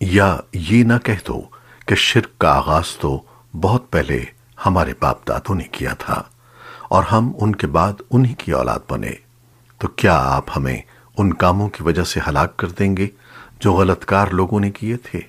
یا یہ نہ کہہ دو کہ شرک کا آغاز تو بہت پہلے ہمارے باپ دادوں نے کیا تھا اور ہم ان کے بعد انہی کی اولاد بنے، تو کیا آپ ہمیں ان کاموں کی وجہ سے ہلاک کر دیں گے جو غلط کار لوگوں نے کیے تھے؟